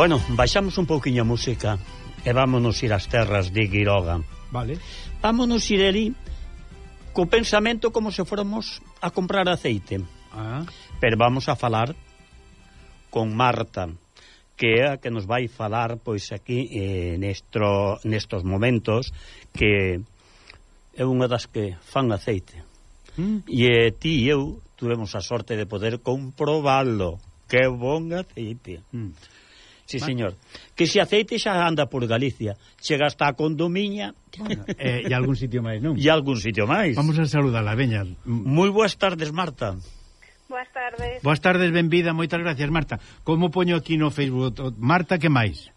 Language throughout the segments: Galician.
Bueno, baixamos un pouquiño a música e vámonos ir ás terras de Quiroga. Vale. Vámonos ir ali co pensamento como se fóramos a comprar aceite. Ah. Pero vamos a falar con Marta, que é a que nos vai falar pois aquí eh, nestro, nestos momentos que é unha das que fan aceite. Mm. E eh, ti e eu tuvemos a sorte de poder comprobarlo. Que bon aceite. Mm. Sí, señor. Que se aceite xa anda por Galicia. Chega hasta a Condomiña. Bueno, eh, e algún sitio máis, non? E algún sitio máis. Vamos a saludar a veña. Mm. Moi boas tardes, Marta. Boas tardes. Boas tardes, benvida. Moitas gracias, Marta. Como poño aquí no Facebook? Marta, que máis?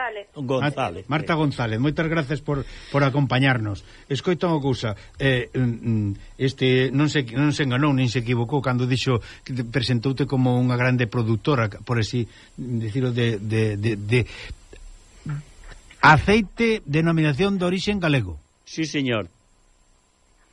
González. González. Ah, Marta González, moitas gracias por, por acompañarnos. Escoita unha cousa, eh, mm, mm, este non se non se enganou nin se equivocou cando dixo que te presentoute como unha grande produtora, por así decirlo de, de, de, de aceite denominación de orixen galego. Sí, señor.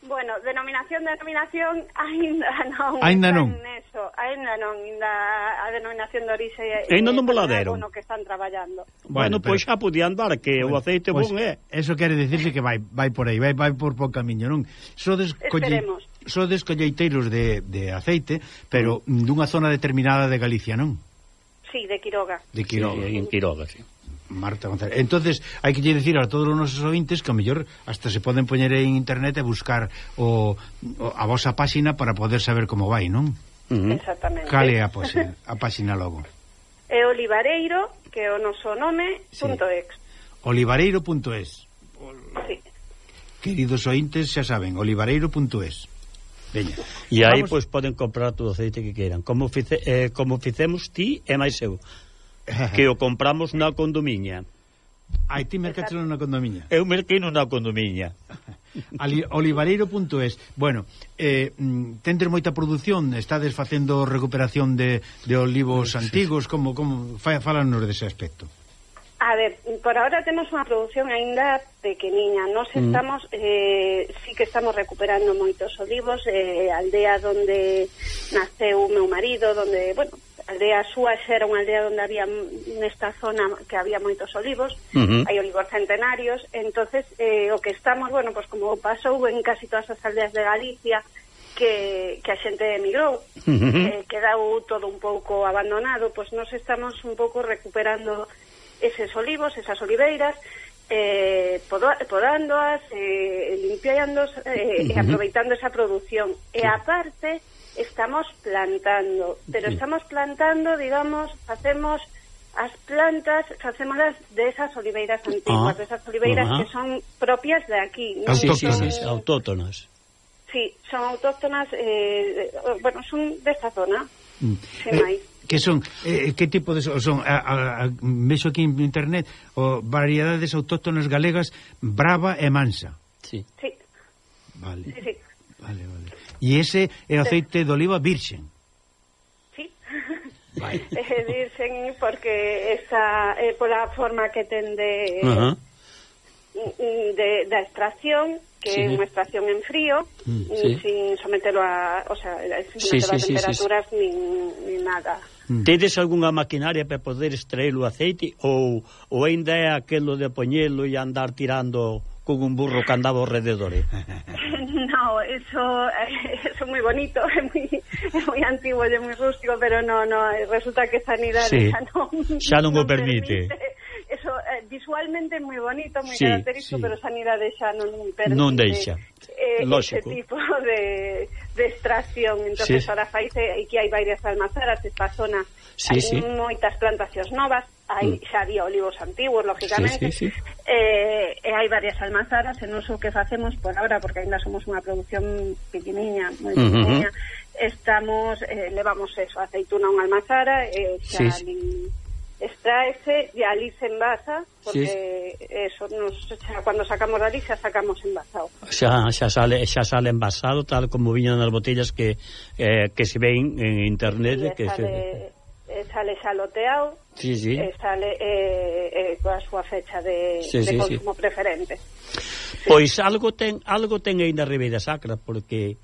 Bueno, denominación, denominación, aínda non. Aínda non iso, aínda non na a denominación de orixe En non voladeron. Bueno, que están traballando. Bueno, pois bueno pois xa podían dar que bueno, o aceite pues, bon é. Eso quere dicirse que vai vai por aí, vai vai por por camiño, non? Sodes colle, sodes colleiteiros de, de aceite, pero dunha zona determinada de Galicia, non? Sí, de Quiroga. De Quiroga, sí, sí. en Quiroga, sí. Marta González. Entonces, hai que dicir a todos os nosos ointes que a mellor hasta se poden poñer en internet e buscar o, o a vosa páxina para poder saber como vai, non? Uh -huh. Exactamente. Cale a, página, a páxina logo? É olivareiro, que é o noso nome, sí. punto ex. olivareiro.es sí. Queridos ointes, xa saben, olivareiro.es Veña. E aí, pois, poden comprar todo o aceite que queiran. Como, fice, eh, como ficemos ti e máis eu, que o compramos na condomiña. Ai, ti mercaste na condomiña. Eu merquei na condomiña. Ali, olivareiro.es Bueno, eh, mm, tendes moita produción Estades facendo recuperación de, de olivos sí, antigos sí. Como, como falanos dese aspecto A ver, por ahora temos unha produción aínda pequeniña Nos mm. estamos, mm. eh, sí que estamos recuperando moitos olivos eh, Aldea donde naceu meu marido Donde, bueno, aldea súa era unha aldea onde había nesta zona que había moitos olivos, uh -huh. hai olivos centenarios, entonces eh, o que estamos, bueno, pois pues como pasou en casi todas as aldeas de Galicia, que, que a xente emigrou, uh -huh. eh, quedou todo un pouco abandonado, pois nos estamos un pouco recuperando eses olivos, esas oliveiras, eh, podándoas, eh, limpiándoas eh, uh -huh. aproveitando esa produción. E aparte, estamos plantando, pero estamos plantando, digamos, facemos as plantas, facémolas desas oliveiras ah, antiguas, ah, desas oliveiras uh -huh. que son propias de aquí. Non sí, son, sí, sí, autóctonas. Sí, son autóctonas, eh, bueno, son desta zona, mm. sen eh, máis que son eh, eh que tipo de son a, a, a, mexo aquí en internet o variedades autóctonas galegas brava e mansa. Sí. Sí. Vale. Sí, sí. Vale, vale. E ese é o aceite de oliva virxen. Sí. Vai. É eh, virxen porque esa é pola forma que ten de uh -huh. Mm, mm, de da extracción que sí. é unha extracción en frío mm, mm sí. sin sometelo a, o sea, sin sí, sí, a temperaturas sí, sí, sí. Nin, nin nada. Tedes algunha maquinaria para poder extraer o aceite ou, ou ainda é aquelo de poñelo e andar tirando con un burro que andaba ao rededor? Eh? eso, eh, eso é moi bonito, é moi, é moi antigo, é moi rústico, pero no, no, resulta que sanidade sí. xa non, xa non, o permite. permite eso eh, visualmente moi bonito, moi sí, característico, sí. pero sanidade xa non permite non deixa. Eh, Lógico. ese tipo de, de extracción. Entonces, sí. ahora faise, eh, aquí hai varias almazaras, esta zona, sí, hai sí. moitas plantacións novas, Aí xa mm. había olivos antigos, lógicamente. Sí, sí, sí. Eh, eh e hai varias almazaras en uso que facemos por ahora, porque ainda somos unha producción pequeniña, moi uh -huh. pequeniña. Estamos, eh, levamos eso, aceituna a unha almazara, eh, xa sí, sí. Extraese e ali se envasa porque sí. eso nos, xa, cuando sacamos ali xa sacamos envasado. Xa, xa sale xa sale envasado tal como viñan nas botellas que eh, que se ven en internet e que sale... se eh, sale xaloteado sí, sí. e sale eh, eh, coa súa fecha de, sí, de sí, consumo sí. preferente. Pois algo ten algo ten aí na Ribeira Sacra porque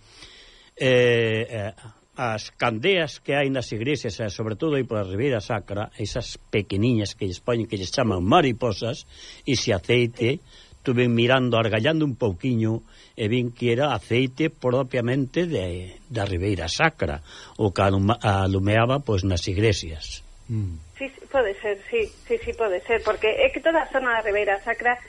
eh, eh, as candeas que hai nas igrexas, e eh, sobre todo aí pola Ribeira Sacra, esas pequeniñas que lles poñen que lles chaman mariposas, ese aceite estuve mirando, argallando un pouquiño e vin que era aceite propiamente de, da Ribeira Sacra o que aluma, alumeaba pois nas igrexas. mm. sí, sí, pode ser, sí, sí, sí, pode ser porque é que toda a zona da Ribeira Sacra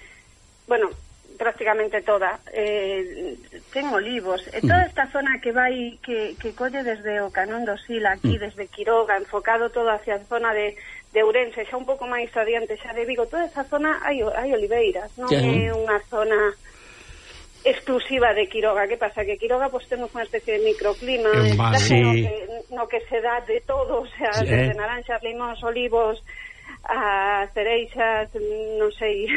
bueno, prácticamente toda eh, ten olivos e toda mm. esta zona que vai que, que colle desde o Canón do Sil aquí mm. desde Quiroga enfocado todo hacia a zona de, de Ourense, xa un pouco máis adiante xa de Vigo, toda esa zona hai, hai oliveiras, non é unha zona exclusiva de Quiroga. Que pasa? Que Quiroga pues, temos unha especie de microclima en base... no, que, no que se dá de todo, o sea, sí, desde eh? naranxas, limóns, olivos, a cereixas, non sei...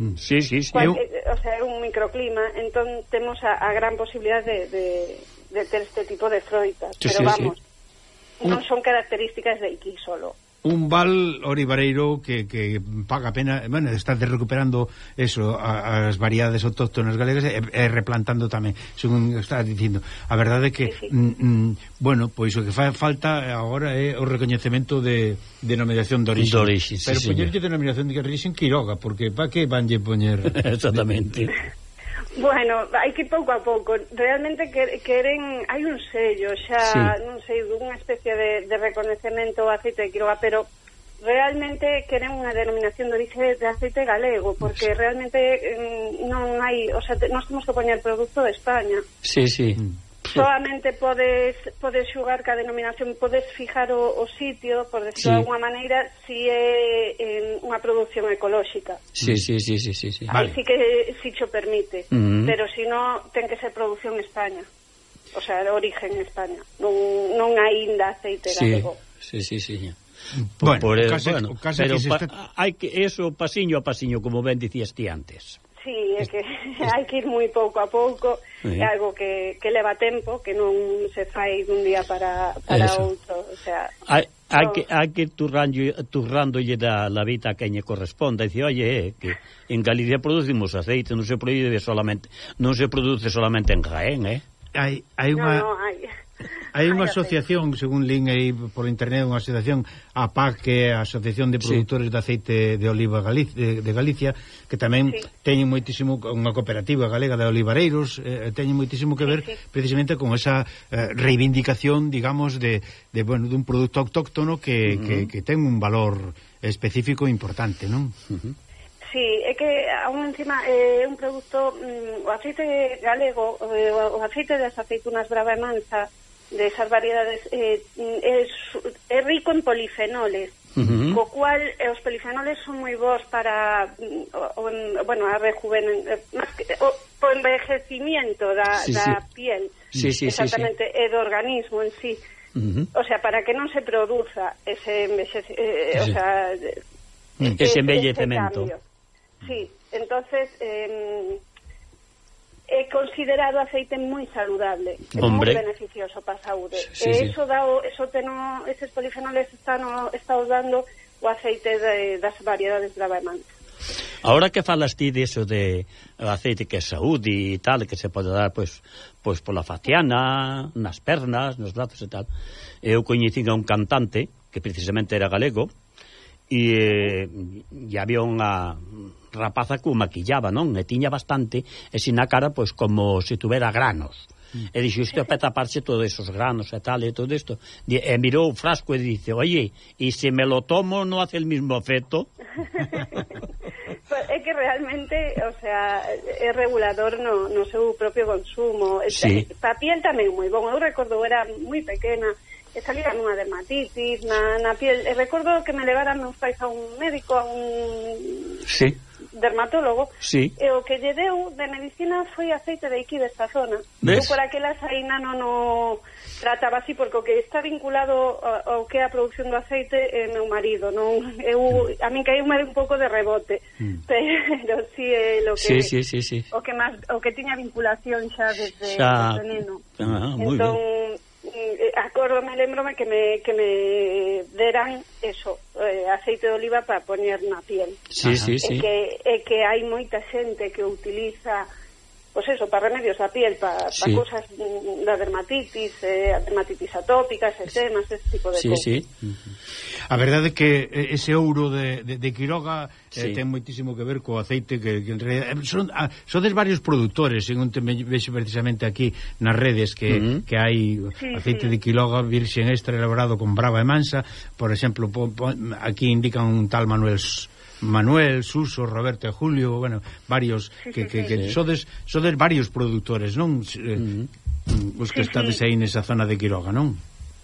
Mm. Sí, sí, sí. Cual, eh, o sea, é un microclima, entón temos a, a gran posibilidad de, de, de ter este tipo de froitas, sí, pero sí, vamos, sí. non son características de aquí solo un val oribareiro que, que paga pena, bueno, está recuperando eso, a, as variedades autóctonas galegas e, e replantando tamén, según está dicindo. A verdade é que, sí, sí. Mm, mm, bueno, pois o que fa, falta agora é o recoñecemento de denominación de origen. De origen sí, Pero sí, poñerlle denominación de origen Quiroga, porque pa que vanlle poñer... Exactamente. De, Bueno, hai que pouco a pouco. Realmente que, queren hai un sello, xa sí. non sei, unha especie de de reconocemento ao aceite de Quiroga, pero realmente queren unha denominación de orixe de aceite galego, porque realmente mm, non hai, o sea, te, nós temos que poñer produto de España. Sí, sí. Mm solamente podes podes xugar ca denominación, podes fijar o, o sitio, por decirlo sí. de alguna maneira, si é eh, en unha produción ecolóxica. Sí, sí, sí, sí, sí, sí. Aí vale. sí que si cho permite, uh -huh. pero si no ten que ser produción en España. O sea, de origen en España. Non non aínda aceite sí. galego. Sí, sí, sí. Bueno, por, por, case, bueno, case pero que se está... pa, hai que eso pasiño a pasiño, como ben dicías ti antes. Sí, é que hai que ir moi pouco a pouco, sí. é algo que, que leva tempo, que non se fai dun día para, para outro, o sea... Hai, hai que, hai que turrando, turrandolle da la vida a quen lle corresponda e dicir, oye, eh, que en Galicia producimos aceite, non se produce solamente non se produce solamente en Jaén, eh? Hai, hai unha... No, no, hai, hai unha asociación, según lin aí por internet, unha asociación APAC, que é a Asociación de Productores sí. de Aceite de Oliva Galicia, de, de Galicia, que tamén sí. teñen moitísimo unha cooperativa galega de olivareiros, eh, eh teñen moitísimo que ver sí, sí. precisamente con esa eh, reivindicación, digamos, de, de bueno, dun produto autóctono que, uh -huh. que, que ten un valor específico importante, non? Uh -huh. Sí, é que aún encima eh, é eh, un produto, mm, o aceite galego, eh, o aceite das aceitunas brava e mansa, de esas variedades eh, es, é rico en polifenoles Uh -huh. co cual eh, os polifenoles son moi bons para mm, o, o, bueno, a rejuvenen eh, más que, o, o envejecimiento da, sí, da sí. piel sí, sí, exactamente, sí, sí. e eh, do organismo en sí uh -huh. o sea, para que non se produza ese envejecimiento eh, sí. o sea, ese, ese embellecemento sí, entonces eh, é considerado aceite moi saludable, é moi beneficioso para a saúde. Sí, e iso dá o, iso teno, eses polifenoles están no, está dando o aceite de, das variedades da Baemanta. Ahora que falas ti diso de aceite que é saúde e tal, que se pode dar pois, pois pola faciana, nas pernas, nos brazos e tal, eh, eu coñecín a un cantante que precisamente era galego e, e eh, había unha rapaza que o maquillaba, non? E tiña bastante, e sin a cara, pois, como se tuvera granos. Mm. E dixo, isto é para taparse todos esos granos e tal, e todo isto. E mirou o frasco e dice, oye, e se me lo tomo non hace el mismo efecto? é que realmente, o sea, é regulador no, no seu propio consumo. Sí. Eh, Papiel tamén moi bon. Eu recordo, era moi pequena, e salía nunha dermatitis, na, na piel. Eh, e recordo que me levaran meus pais a un médico, a un... Sí dermatólogo, sí. e o que lle deu de medicina foi aceite de aquí desta zona. ¿Ves? Por aquela saína non o trataba así, porque o que está vinculado ao que é a producción do aceite é meu marido. Non? Eu, a min caí un pouco de rebote, mm. pero sí é lo que, sí, sí, sí, sí. O, que más, o que tiña vinculación xa desde, xa... desde neno. Ah, entón, bien. Mm, eh, acórdome, lembrome que me, que me deran eso, eh, aceite de oliva para poñer na piel. Sí, sí, sí. E que, e que hai moita xente que utiliza pues eso, para remedios da piel, para, sí. para cosas mm, da dermatitis, eh, dermatitis atópicas, eczemas, ese tipo de sí, cosas. Sí. Uh -huh. A verdade é que ese ouro de, de, de Quiroga eh, sí. eh, ten moitísimo que ver co aceite que, que en realidad eh, son ah, sodes varios produtores, según te vexo precisamente aquí nas redes que, uh -huh. que hai sí, aceite sí. de Quiroga virxen extra elaborado con brava e mansa, por exemplo, po, po, aquí indican un tal Manuel Manuel, Suso, Roberto e Julio, bueno, varios sí, que, sí, que, sí. que sodes, sodes varios produtores, non? Uh -huh. Os que sí, estades sí. aí nesa zona de Quiroga, non?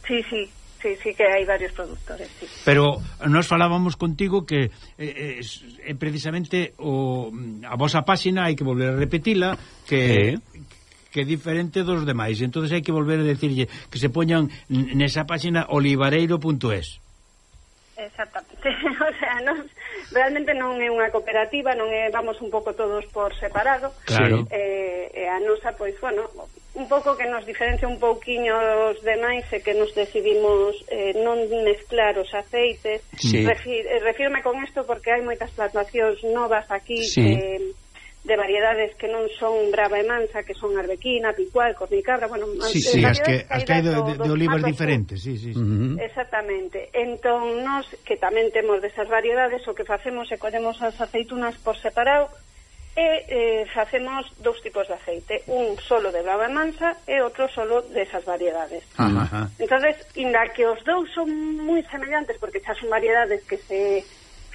Sí, sí. Sí, sí que hai varios productores, sí. Pero nós falábamos contigo que eh, eh, eh, precisamente o, a vosa páxina hai que volver a repetila que, eh que é diferente dos demais. entonces hai que volver a decirlle que se poñan nesa páxina olivareiro.es. Exactamente. O sea, nos, realmente non é unha cooperativa, non é vamos un pouco todos por separado. Claro. Eh, e a nosa pois bueno, un pouco que nos diferencia un pouquiño os demais é que nos decidimos eh, non mezclar os aceites. Sí. Refir, eh, refirme con isto porque hai moitas plantacións novas aquí sí. eh, de variedades que non son brava e mansa, que son arbequina, picual, cornicabra, bueno, sí, sí, as que, as que hai de, de, de olivas diferentes, sí, sí. sí. Uh -huh. Exactamente. Entón, nós que tamén temos desas variedades, o que facemos é collemos as aceitunas por separado e eh, facemos dous tipos de aceite, un solo de brava e mansa e outro solo desas variedades. Ajá. Entonces, inda que os dous son moi semellantes porque xa son variedades que se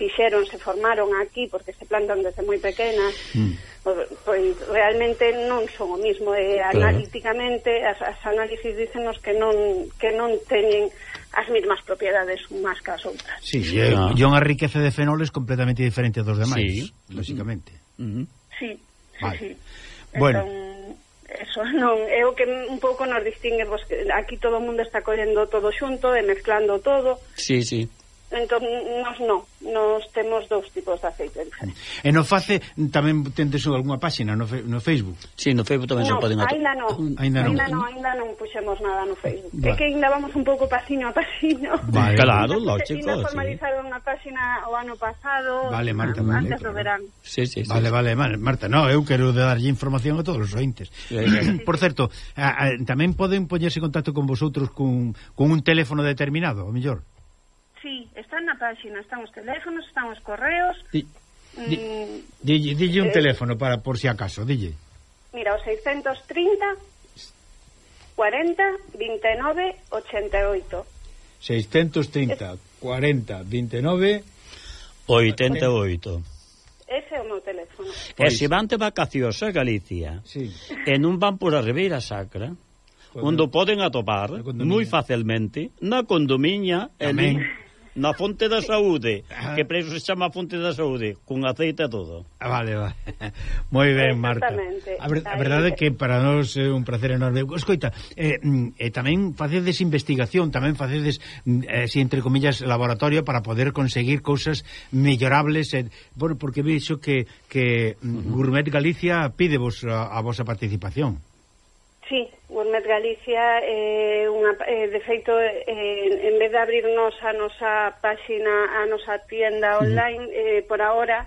fixeron, se formaron aquí porque se plantan desde moi pequenas, mm. pois realmente non son o mismo e claro. analíticamente as, as análisis dícenos que non que non teñen as mesmas propiedades unhas que as outras. Sí, sí, eh, ah. é no. unha riqueza de fenoles completamente diferente dos demais, sí. lógicamente. Mm -hmm. Sí. Vale. Sí, sí. Bueno, entón, eso non é o que un pouco nos distingue, pois, aquí todo o mundo está collendo todo xunto e mezclando todo. Sí, sí. Entón, nos non, nos temos dous tipos de aceite diferentes. E no face, tamén tendes algunha páxina no, fe, no Facebook? Si, sí, no Facebook tamén no, se poden... Ainda non, ainda non, ainda non, ainda non puxemos nada no Facebook. Vale. É que ainda vamos un pouco pasiño a pasiño. Vale, claro, lógico. Ainda formalizaron sí. a páxina o ano pasado, vale, Marta, vale, antes claro. do verán. Sí, sí, sí, vale, vale, Marta, no, eu quero darlle información a todos os ointes. Sí, sí. Por certo, a, a, tamén poden poñerse en contacto con vosotros con, con un teléfono determinado, o mellor? Están na páxina, están os teléfonos, están os correos. Di, mm, di, mm, dille, dille un eh, teléfono para por si acaso, dille. Mira, o 630 40 29 88. 630 40 29 88. Ese é o meu teléfono. Pois. E se van de vacacións a Galicia, sí. e non van por a Ribeira Sacra, Cuando... onde poden atopar moi facilmente na condomiña e en na fonte da saúde, que preso se chama fonte da saúde, con aceite todo. Ah, vale, vale. Moi ben, Marta. A, ver, a verdade é que para nós é un placer enorme. Escoita, eh, eh, tamén facedes investigación, tamén facedes, mm, eh, si entre comillas, laboratorio para poder conseguir cousas mellorables. Eh, bueno, porque vexo que, que mm, uh -huh. Gourmet Galicia pide vos a, a vosa participación. Sí, Gourmet Galicia é eh, unha eh, de feito eh, en vez de abrirnos a nosa páxina, a nosa tienda online eh, por agora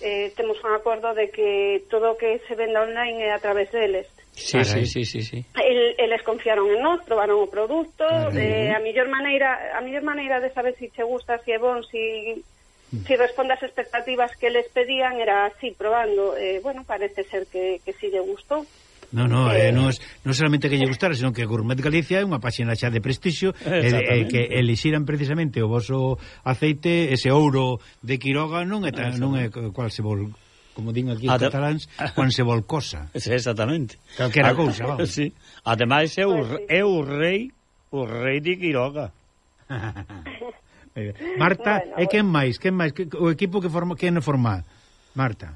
eh, temos un acordo de que todo o que se venda online é a través deles. Sí, sí, sí, sí, sí. El, eles confiaron en nós, probaron o produto, Carai. eh, a mellor maneira, a mellor maneira de saber se si che gusta, se si é bon, se si mm. si responde ás expectativas que les pedían era así, probando. Eh, bueno, parece ser que, que sí lle gustou. No, no, eh, eh non, non solamente que lle gustara, senón que Gourmet Galicia é unha páxina xa de prestixio eh, eh, que elixiran precisamente o voso aceite, ese ouro de Quiroga non é tan, non é cual se vol como din aquí os cataláns, quan se vol cosa. Sí, exactamente. Calquera cousa, vamos. Sí. Ademais, é o, pois é o rei o rei de Quiroga. Marta, bueno, e quen máis? Quen máis? O equipo que forma, quen forma? Marta.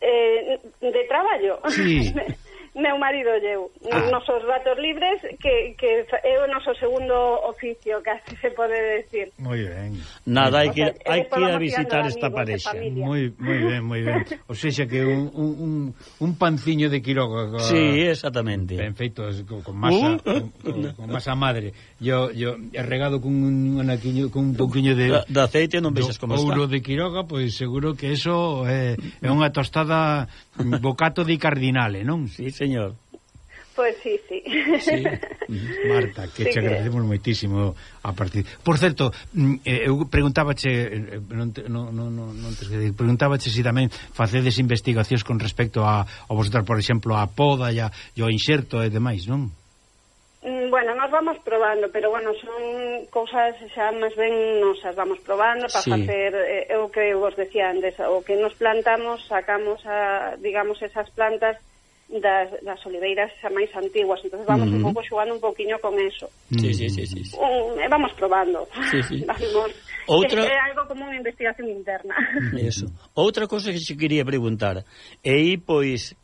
Eh, de traballo? Sí. meu marido e eu, ah. nos nosos ratos libres, que, que é o noso segundo oficio, casi se pode decir. Moi ben. Nada, hai que, hai que ir a visitar esta parexa. Moi moi ben, moi ben. O sea, que un, un, un panciño de Quiroga. Co, sí, exactamente. Ben feito, con masa, uh, uh, con, con, con masa madre. Yo, yo regado con un anaquiño, con un pouquiño de... De aceite non vexas como está. Ouro de Quiroga, pois pues, seguro que eso eh, é unha tostada bocato di cardinale, non? Sí, señor señor. Pois pues sí, sí. sí. Mm-hmm. Marta, que sí che agradecemos que... moitísimo a partir. Por certo, mm, eh, eu preguntábache eh, eh, non te, non, non, non te esqueci, preguntábache si tamén facedes investigacións con respecto a, a vosotros, por exemplo, a poda e, a, e ao inxerto e demais, non? Mm, bueno, nos vamos probando, pero bueno, son cousas xa máis ben nos as vamos probando para sí. facer eh, o que vos decía antes, o que nos plantamos, sacamos a, digamos, esas plantas das, das oliveiras xa máis antiguas entonces vamos uh -huh. un pouco xogando un poquinho con eso sí, sí, mm. sí, sí. Um, e vamos probando sí, sí. vamos Outra... É, é algo como unha investigación interna Eso. Outra cousa que se quería preguntar e aí pois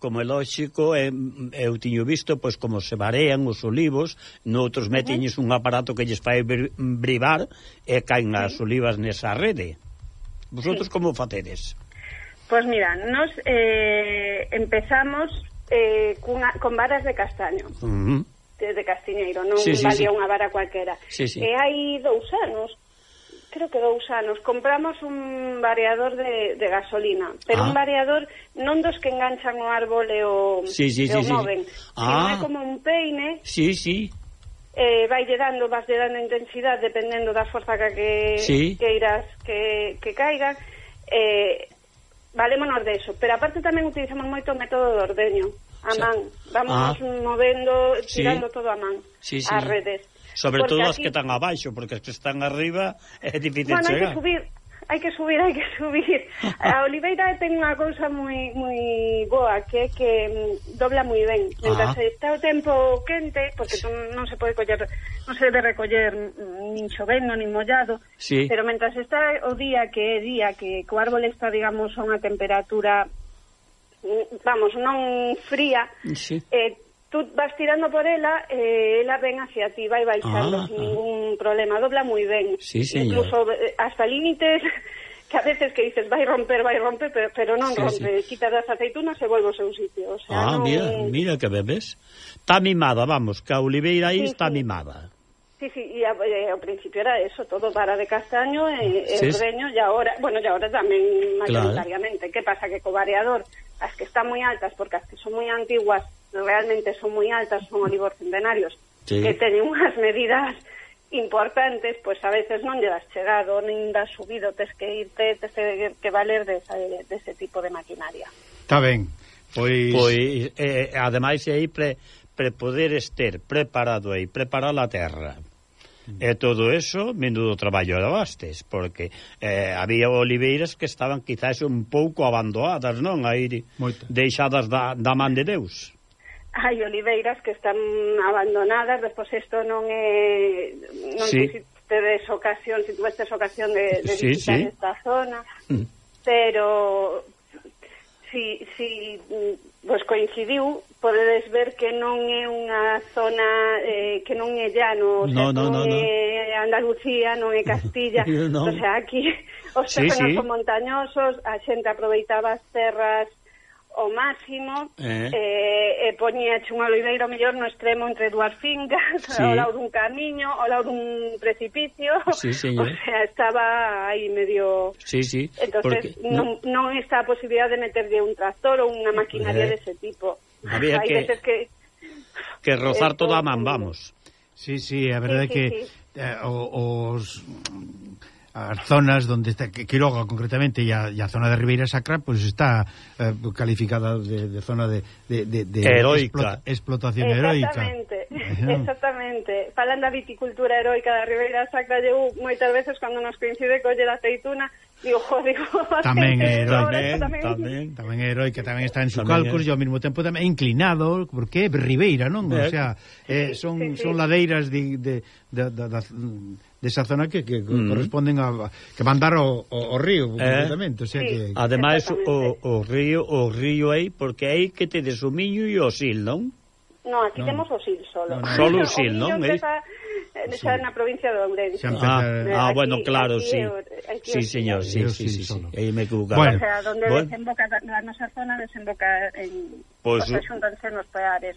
como é lógico, eh, eu tiño visto pois como se varean os olivos, noutros metiñes un aparato que lles fai brivar e caen as olivas nesa rede. Vosotros sí. como facedes? Pois mira, nos eh, empezamos eh, cunha, con varas de castaño. Uh -huh. Desde Castiñeiro, non sí, sí, valía sí. unha vara cualquera. Sí, sí. E hai dous anos, creo que dous anos, compramos un variador de, de gasolina, pero ah. un variador non dos que enganchan o árbol e o, sí, sí, e o sí, moven, sí. Ah. é como un peine sí, sí. Eh, vai lle dando, vas lle dando intensidade dependendo da forza que, sí. que irás que, que caigan, eh, valémonos de eso. Pero aparte tamén utilizamos moito o método de ordeño, a man. Vamos ah. movendo, tirando sí. todo a man, sí, sí. as redes. Sobre porque todo as aquí... que están abaixo, porque as que están arriba é difícil bueno, chegar. Bueno, subir, hai que subir, hai que subir. A Oliveira ten unha cousa moi moi boa, que é que mm, dobla moi ben. Mentre ah. está o tempo quente, porque non se pode coller, non se debe recoller mm, nin chovendo, nin mollado, sí. pero mentras está o día que é día, que o árbol está, digamos, a unha temperatura mm, vamos, non fría, sí. eh, tú vas tirando por ela eh, ela ven hacia ti, vai baixando Ah, sin ah. ningún problema, dobla moi ben. Sí, señor. Incluso eh, hasta límites que a veces que dices vai romper, vai romper, pero, pero non Sí, rompe, quitas as aceitunas e volve ao seu sitio. O sea, Ah, non... mira, mira que bebes. Está mimada, vamos, que a oliveira aí Sí, está sí. mimada. Sí, sí, e a, e ao principio era eso, todo vara de castaño e, e Sí, sí. ordeño, e agora, bueno, e agora tamén mayoritariamente. Que pasa? Que co variador, as que están moi altas, porque as que son moi antiguas, realmente son moi altas, son olivos centenarios, sí. que teñen unhas medidas importantes, pois a veces non lle das chegado, nin das subido, tes que irte, tes que valer desa, de ese tipo de maquinaria. Está ben. Pois, pois eh, ademais aí pre, pre poder ester preparado aí, preparar a terra. E todo eso menudo traballo de porque eh, había oliveiras que estaban quizás un pouco abandonadas, non? Aí deixadas da, da man de Deus hai oliveiras que están abandonadas, despois isto non é non sí. sei se tedes ocasión, se tuvestes ocasión de, de sí, visitar sí. esta zona, mm. pero si, si mm, vos coincidiu, podedes ver que non é unha zona eh, que non é llano, o sea, no, no, non no, é no. Andalucía, non é Castilla, no. o sea, aquí os terrenos sí, sí. son montañosos, a xente aproveitaba as terras o máximo eh. eh, e poñía un oliveiro mellor no extremo entre dúas fincas sí. ao lado dun camiño, ao lado dun precipicio sí, señor. o sea, estaba aí medio sí, sí. entonces Porque, non, non está a posibilidade de meterlle un tractor ou unha maquinaria eh. dese tipo había que, veces que que rozar Esto... toda a man, vamos Sí, sí, a verdade sí, sí, que sí. Eh, os as zonas onde está Quiroga concretamente e a, e a zona de Ribeira Sacra pois pues, está eh, calificada de, de zona de, de, de, de heroica. Explota, explotación exactamente, heroica exactamente. Falando da viticultura heroica da Ribeira Sacra eu moitas veces cando nos coincide colle da aceituna Digo, jo, digo, tamén é heroica, tamén, tamén, tamén. É heroica, tamén está en Sucalcos e ao mesmo tempo tamén é inclinado, porque é Ribeira, non? O eh. sea, eh, son, sí, sí. son ladeiras de, de, de, de, de desa zona que, que mm. corresponden a que van dar ao, ao, ao río completamente, eh, o sea sí, que Ademais o, o río, o río aí porque aí que tedes o miño e o sil, non? Non, aquí no. temos o sil solo. No, no. Solo o sil, non? Eh? Xa eh, na provincia de Ourense. Ah, eh, ah aquí, bueno, claro, aquí, sí. Aquí, sí, señor, sí, sí, sí, sí. Aí me equivocaba. Bueno, o sea, donde bueno. desemboca, na nosa zona desemboca en... Pois pues, o sea, xuntanse nos peares.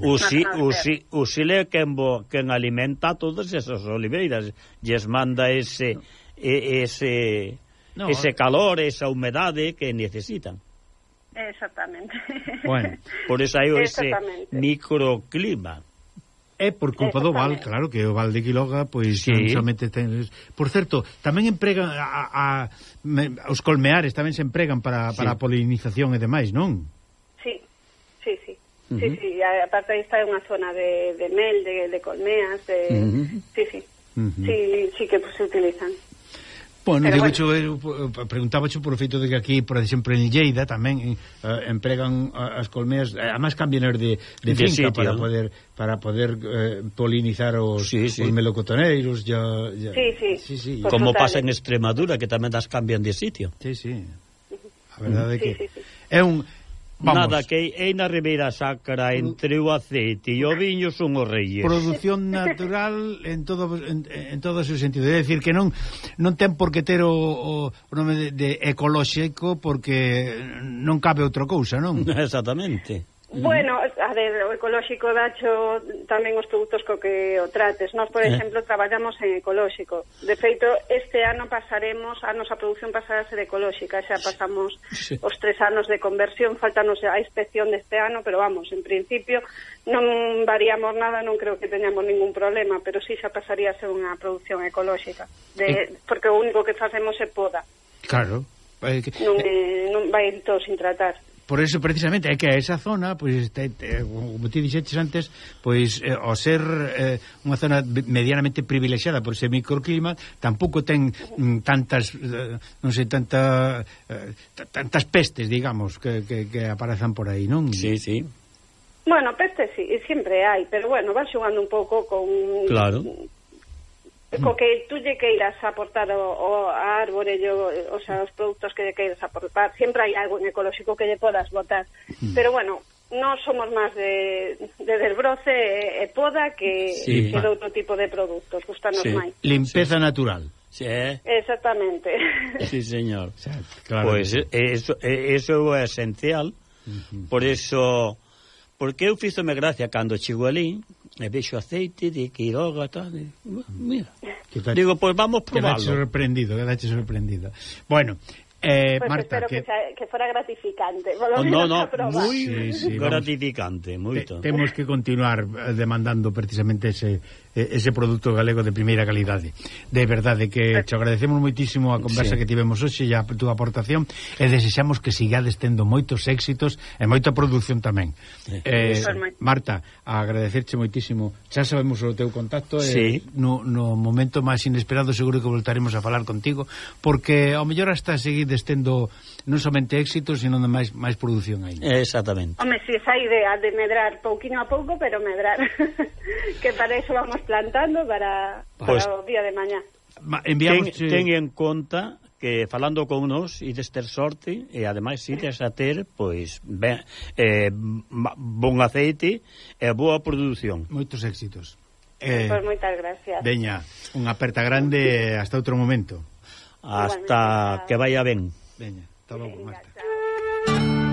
O, si, o, si, o Chile é quen, bo, quen alimenta todas esas oliveiras. Lles manda ese, ese, no, ese calor, esa humedade que necesitan. Exactamente. Bueno, por eso hai ese microclima. É por culpa do Val, claro que o Val de Quiloga pois sí. solamente ten... Por certo, tamén empregan a, a, a, os colmeares tamén se empregan para, sí. para a polinización e demais, non? sí. Sí, sí, aparte aí está unha zona de, de mel, de, de colmeas, de... Uh -huh. sí, sí. Uh -huh. sí, sí que pues, se utilizan. Bueno, Pero digo, bueno. eu eh, eh, preguntaba por o feito de que aquí, por exemplo, en Lleida tamén eh, eh, empregan as colmeas, eh, además cambian de, de, de finca sitio. para poder para poder eh, polinizar os, sí, sí. os melocotoneiros ya, ya. Sí, sí. Sí, sí. Pues Como total. pasa en Extremadura, que tamén das cambian de sitio. Sí, sí. A verdade é que sí, sí, sí. é un Vamos. Nada, que é na Ribeira Sacra entre o aceite e o viño son os reyes. Produción natural en todo en, en todos os sentidos, é dicir que non non ten por que ter o, o, o nome de, de ecolóxico porque non cabe outra cousa, non? Exactamente. Bueno, a ver, o ecolóxico dacho tamén os produtos co que o trates. Nós, por eh. exemplo, traballamos en ecolóxico. De feito, este ano pasaremos, a nosa produción pasará a ser ecolóxica, xa pasamos sí. os tres anos de conversión, faltanos a inspección deste ano, pero vamos, en principio non variamos nada, non creo que teñamos ningún problema, pero sí xa pasaría a ser unha produción ecolóxica, de, eh. porque o único que facemos é poda. Claro. Eh, que... non, eh, non vai todo sin tratar por eso precisamente é que a esa zona, pois te, te, como ti dixetes antes, pois eh, ao ser eh, unha zona medianamente privilexiada por ese microclima, tampouco ten mm, tantas eh, non sei, tanta eh, tantas pestes, digamos, que, que, que aparezan por aí, non? Sí, sí. Bueno, pestes sí, sempre hai, pero bueno, va xogando un pouco con Claro Eh, co que tú lle queiras aportar o, o a árbore yo, o sea, os produtos que lle queiras aportar sempre hai algo en ecolóxico que lle podas botar mm. pero bueno, non somos máis de, de desbroce e, e poda que, sí. que de outro tipo de produtos gustanos sí. máis limpeza sí. natural Sí. Eh. Exactamente. Sí, señor. Claro. Pois pues, eso, eso é esencial. Uh -huh. Por eso porque eu fízome gracia cando chego ali, el bello aceite de Quiroga, tal. Mira. Digo, pues vamos a probarlo. Sorprendido, quedaste sorprendido. Bueno, Eh, pues Marta, espero que, que, sea, que, fuera gratificante. Oh, no, no, muy sí, sí, gratificante, muy Te, Temos que continuar eh, demandando precisamente ese eh, ese produto galego de primeira calidade. De verdade que te agradecemos moitísimo a conversa sí. que tivemos hoxe e a túa aportación e desexamos que sigades tendo moitos éxitos e moita produción tamén. Sí. Eh, Marta, agradecerche moitísimo. Xa sabemos o teu contacto eh, sí. e no, no momento máis inesperado seguro que voltaremos a falar contigo porque ao mellor hasta seguides ides tendo non somente éxito, sino máis máis produción aí. Exactamente. Home, si esa idea de medrar pouquiño a pouco, pero medrar. que para eso vamos plantando para, para pues, o día de mañá. Enviamos, ten, ten eh, en conta que falando con nos ides ter sorte e ademais ides a ter pois ben, eh, bon aceite e boa produción. Moitos éxitos. Eh, pois moitas gracias. Veña, unha aperta grande hasta outro momento. Hasta que vaya ben. Veña, hasta logo, Marta. Chao.